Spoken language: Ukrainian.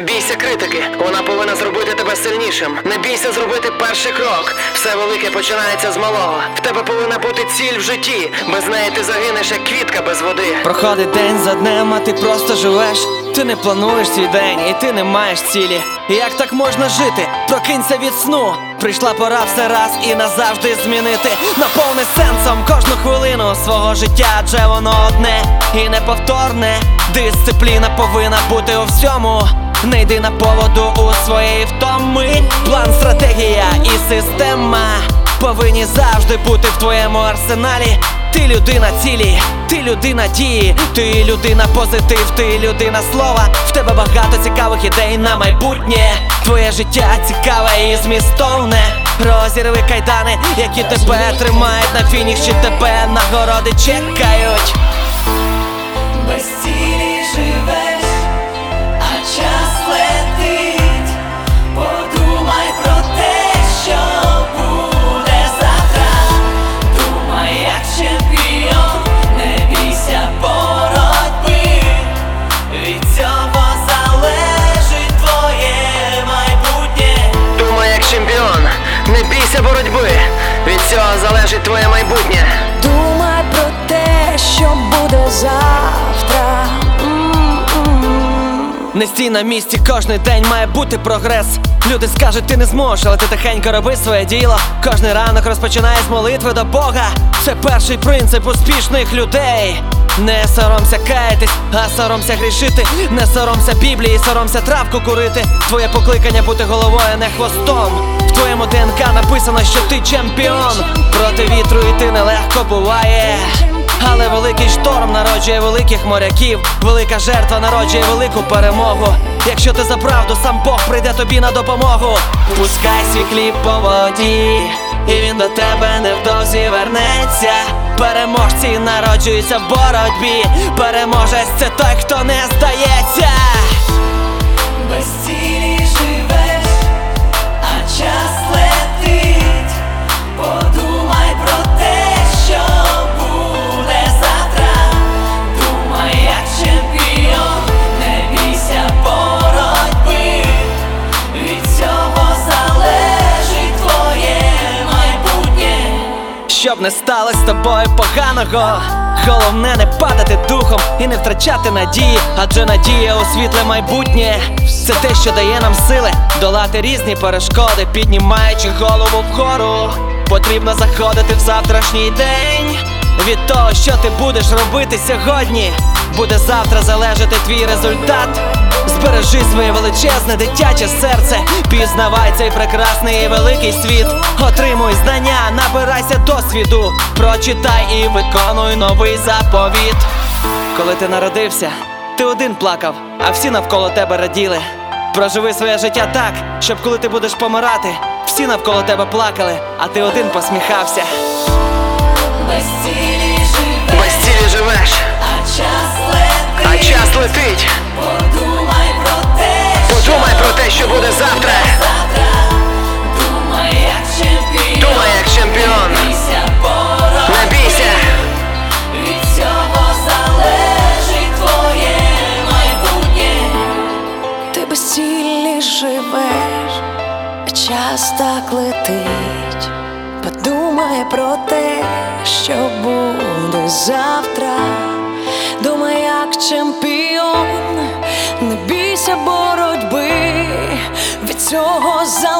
Не бійся критики, вона повинна зробити тебе сильнішим. Не бійся зробити перший крок. Все велике починається з малого. В тебе повинна бути ціль в житті. Без неї ти загинеш, як квітка без води. Проходить день за днем, а ти просто живеш. Ти не плануєш свій день, і ти не маєш цілі. Як так можна жити? Прокинься від сну. Прийшла пора все раз і назавжди змінити. Наповни сенсом кожну хвилину свого життя, адже воно одне і неповторне. Дисципліна повинна бути у всьому. Не йди на поводу у своєї втоми. План, стратегія і система повинні завжди бути в твоєму арсеналі. Ти людина цілі, ти людина дії, ти людина позитив, ти людина слова. В тебе багато цікавих ідей на майбутнє. Твоє життя цікаве і змістовне. Розірви кайдани, які тебе тримають на фініші, тебе нагороди чекають. Боротьби. Від цього залежить твоє майбутнє. Думай про те, що буде завтра. М-м-м. Не стій на місці, кожний день має бути прогрес. Люди скажуть, ти не зможеш, але ти тихенько роби своє діло. Кожний ранок розпочинає з молитви до Бога. Це перший принцип успішних людей. Не соромся каятись, а соромся грішити. Не соромся Біблії, соромся травку курити. Твоє покликання бути головою, а не хвостом. В твоєму ДНК написано, що ти чемпіон. Проти вітру йти нелегко буває. Але великий шторм народжує великих моряків, велика жертва народжує велику перемогу. Якщо ти за правду, сам Бог прийде тобі на допомогу. Пускай свій хліб по воді, і він до тебе невдовзі вернеться. Переможці народжуються в боротьбі. Переможець це той, хто не здається. Щоб не сталося з тобою поганого. Головне не падати духом і не втрачати надії, адже надія у світле майбутнє. Це те, що дає нам сили долати різні перешкоди, піднімаючи голову вгору. Потрібно заходити в завтрашній день. Від того, що ти будеш робити сьогодні, буде завтра залежати твій результат. Збережи своє величезне дитяче серце, пізнавай цей прекрасний і великий світ. Отримуй знання, набирайся досвіду, прочитай і виконуй новий заповіт. Коли ти народився, ти один плакав, а всі навколо тебе раділи. Проживи своє життя так, щоб коли ти будеш помирати, всі навколо тебе плакали, а ти один посміхався. Без цілі живеш, Без цілі живеш, а час летить. а час летить. Час так летить. Подумай про те, що буде завтра. Думай, як чемпіон, не бійся боротьби, від цього залежить